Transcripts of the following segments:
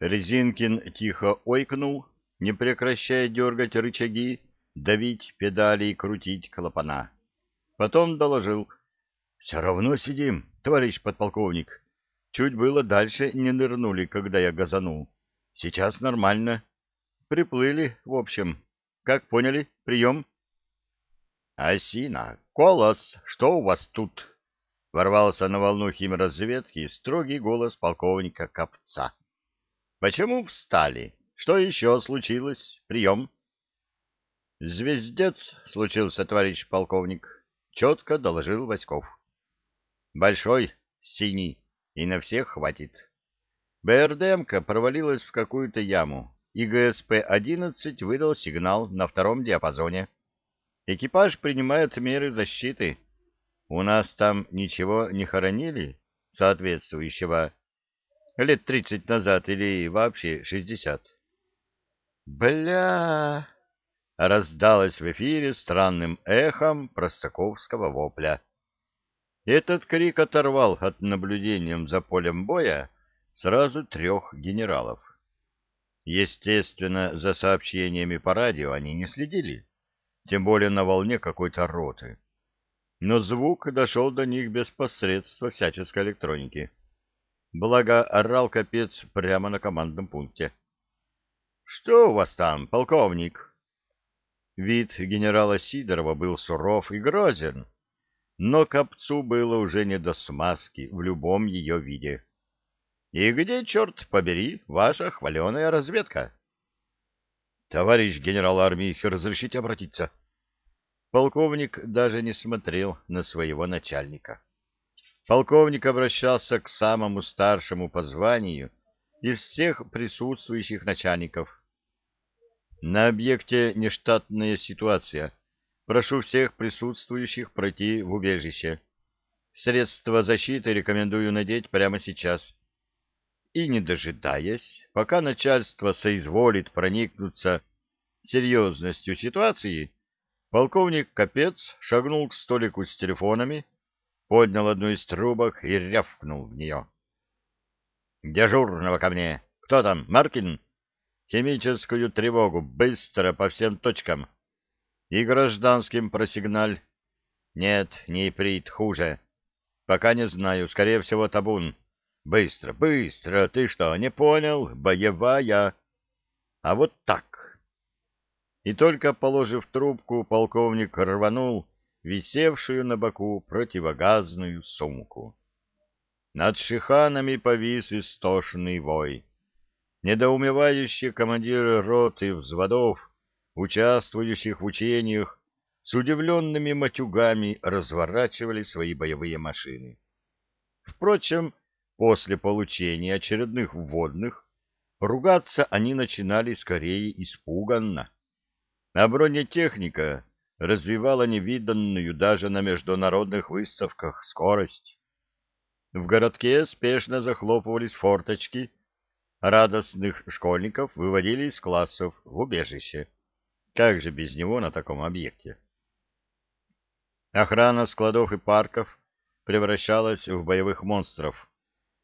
Резинкин тихо ойкнул, не прекращая дергать рычаги, давить педали и крутить клапана. Потом доложил. — Все равно сидим, товарищ подполковник. Чуть было дальше не нырнули, когда я газанул. Сейчас нормально. Приплыли, в общем. Как поняли, прием? — Осина, колос, что у вас тут? — ворвался на волну химразведки строгий голос полковника Копца. Почему встали? Что еще случилось? Прием. Звездец случился, товарищ полковник, четко доложил Васьков. Большой, синий, и на всех хватит. БРДМка провалилась в какую-то яму, и ГСП-11 выдал сигнал на втором диапазоне. Экипаж принимает меры защиты. У нас там ничего не хоронили соответствующего лет тридцать назад или вообще шестьдесят. «Бля!» — раздалось в эфире странным эхом простаковского вопля. Этот крик оторвал от наблюдением за полем боя сразу трех генералов. Естественно, за сообщениями по радио они не следили, тем более на волне какой-то роты. Но звук дошел до них без посредства всяческой электроники. Благо, орал капец прямо на командном пункте. — Что у вас там, полковник? Вид генерала Сидорова был суров и грозен, но копцу было уже не до смазки в любом ее виде. — И где, черт побери, ваша хваленая разведка? — Товарищ генерал армии, разрешите обратиться? Полковник даже не смотрел на своего начальника. — Полковник обращался к самому старшему по званию из всех присутствующих начальников. На объекте нештатная ситуация. Прошу всех присутствующих пройти в убежище. Средства защиты рекомендую надеть прямо сейчас. И не дожидаясь, пока начальство соизволит проникнуться серьезностью ситуации, полковник Капец шагнул к столику с телефонами, поднял одну из трубок и рявкнул в нее. «Дежурного ко мне! Кто там, Маркин? Химическую тревогу, быстро, по всем точкам!» «И гражданским просигналь!» «Нет, не иприт, хуже. Пока не знаю, скорее всего, табун. Быстро, быстро, ты что, не понял? Боевая!» «А вот так!» И только положив трубку, полковник рванул, висевшую на боку противогазную сумку. Над шиханами повис истошный вой. Недоумевающие командиры рот и взводов, участвующих в учениях, с удивленными матюгами разворачивали свои боевые машины. Впрочем, после получения очередных вводных, ругаться они начинали скорее испуганно. А бронетехника развивала невиданную даже на международных выставках скорость. В городке спешно захлопывались форточки, радостных школьников выводили из классов в убежище. Как же без него на таком объекте? Охрана складов и парков превращалась в боевых монстров.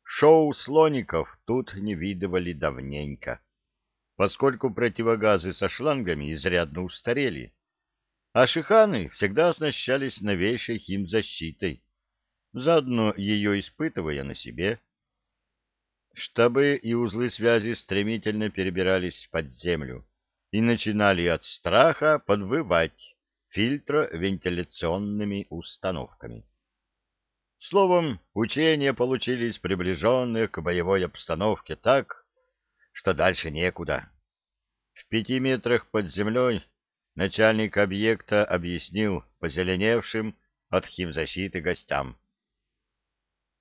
Шоу слоников тут не видывали давненько, поскольку противогазы со шлангами изрядно устарели а шиханы всегда оснащались новейшей химзащитой, заодно ее испытывая на себе. Штабы и узлы связи стремительно перебирались под землю и начинали от страха подвывать фильтра вентиляционными установками. Словом, учения получились приближенные к боевой обстановке так, что дальше некуда. В пяти метрах под землей начальник объекта объяснил позеленевшим от химзащиты гостям.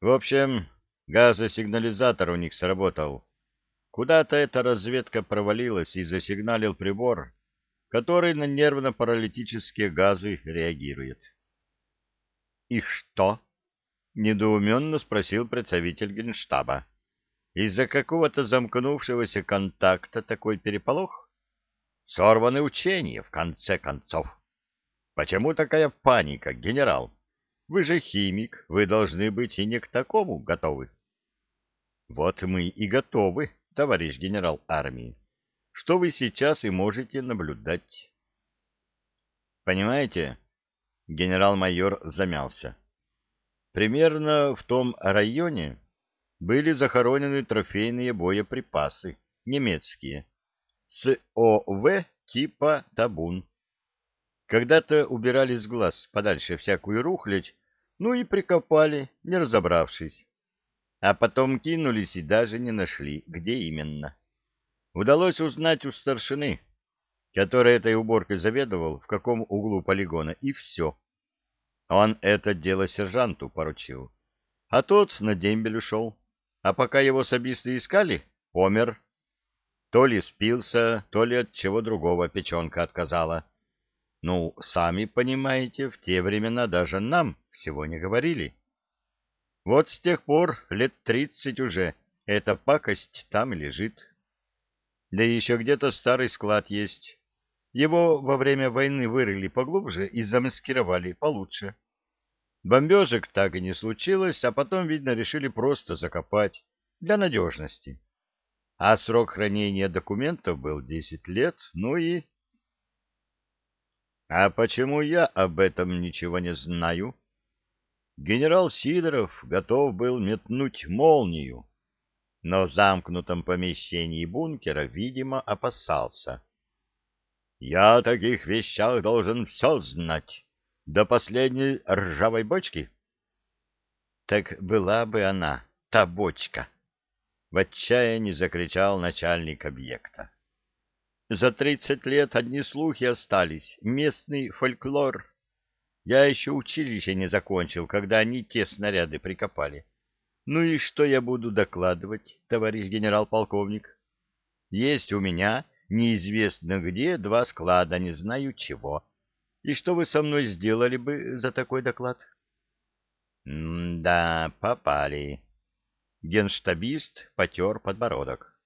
В общем, газосигнализатор у них сработал. Куда-то эта разведка провалилась и засигналил прибор, который на нервно-паралитические газы реагирует. «И что?» — недоуменно спросил представитель генштаба. «Из-за какого-то замкнувшегося контакта такой переполох?» Сорваны учения, в конце концов. Почему такая паника, генерал? Вы же химик, вы должны быть и не к такому готовы. Вот мы и готовы, товарищ генерал армии. Что вы сейчас и можете наблюдать. Понимаете, генерал-майор замялся. Примерно в том районе были захоронены трофейные боеприпасы, немецкие, с ОВ типа табун. Когда-то убирали с глаз подальше всякую рухлядь, ну и прикопали, не разобравшись. А потом кинулись и даже не нашли, где именно. Удалось узнать у старшины, который этой уборкой заведовал, в каком углу полигона, и все. Он это дело сержанту поручил. А тот на дембель ушел. А пока его особисты искали, помер. То ли спился, то ли от чего другого печенка отказала. Ну, сами понимаете, в те времена даже нам всего не говорили. Вот с тех пор, лет тридцать уже, эта пакость там лежит. Да еще где-то старый склад есть. Его во время войны вырыли поглубже и замаскировали получше. Бомбежек так и не случилось, а потом, видно, решили просто закопать для надежности а срок хранения документов был десять лет, ну и... — А почему я об этом ничего не знаю? Генерал Сидоров готов был метнуть молнию, но в замкнутом помещении бункера, видимо, опасался. — Я о таких вещах должен все знать, до последней ржавой бочки. — Так была бы она, та бочка! — в отчаянии закричал начальник объекта. За тридцать лет одни слухи остались, местный фольклор. Я еще училище не закончил, когда они те снаряды прикопали. Ну и что я буду докладывать, товарищ генерал-полковник? Есть у меня неизвестно где два склада, не знаю чего. И что вы со мной сделали бы за такой доклад? — Да, попали, Генштабист потер подбородок.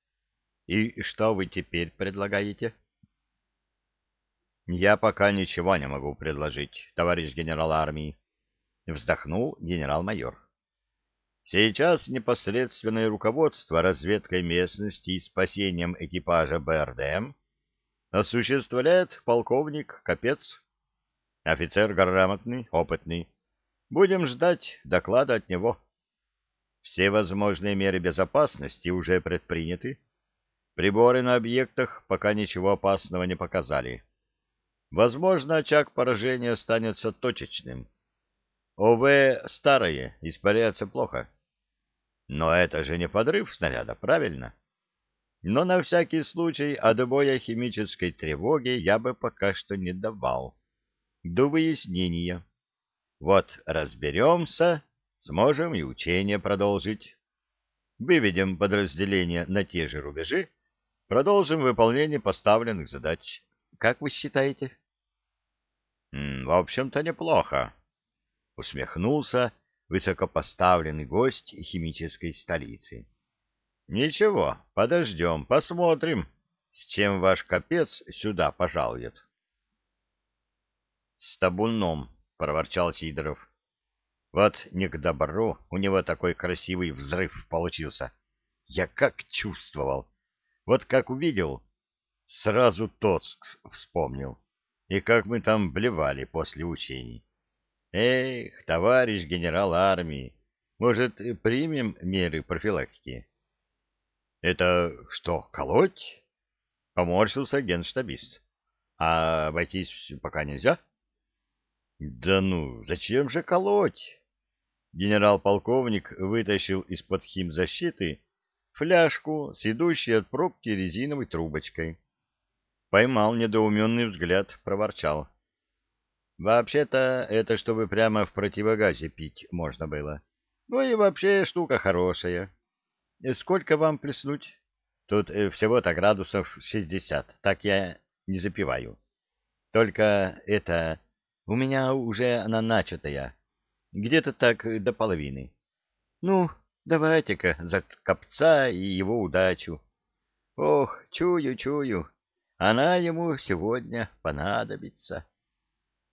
«И что вы теперь предлагаете?» «Я пока ничего не могу предложить, товарищ генерал армии», — вздохнул генерал-майор. «Сейчас непосредственное руководство разведкой местности и спасением экипажа БРДМ осуществляет полковник Капец, офицер грамотный, опытный. Будем ждать доклада от него». Все возможные меры безопасности уже предприняты. Приборы на объектах пока ничего опасного не показали. Возможно, очаг поражения останется точечным. ОВ старое, испаряется плохо. Но это же не подрыв снаряда, правильно? Но на всякий случай отбоя химической тревоги я бы пока что не давал. До выяснения. Вот разберемся сможем и учение продолжить. Выведем подразделение на те же рубежи, продолжим выполнение поставленных задач. Как вы считаете? — В общем-то, неплохо, — усмехнулся высокопоставленный гость химической столицы. — Ничего, подождем, посмотрим, с чем ваш капец сюда пожалует. — С табуном, — проворчал Сидоров. Вот не к добру у него такой красивый взрыв получился. Я как чувствовал. Вот как увидел, сразу Тоцк вспомнил. И как мы там блевали после учений. Эх, товарищ генерал армии, может, примем меры профилактики? Это что, колоть? Поморщился генштабист. А обойтись пока нельзя? Да ну, зачем же колоть? генерал-полковник вытащил из-под химзащиты фляжку с идущей от пробки резиновой трубочкой. Поймал недоуменный взгляд, проворчал. «Вообще-то это чтобы прямо в противогазе пить можно было. Ну и вообще штука хорошая. Э, сколько вам плеснуть? Тут э, всего-то градусов шестьдесят, так я не запиваю. Только это... У меня уже она начатая, где-то так э, до половины. Ну, давайте-ка за копца и его удачу. Ох, чую, чую, она ему сегодня понадобится.